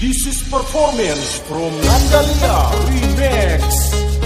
This is performance from Nandalia Remix.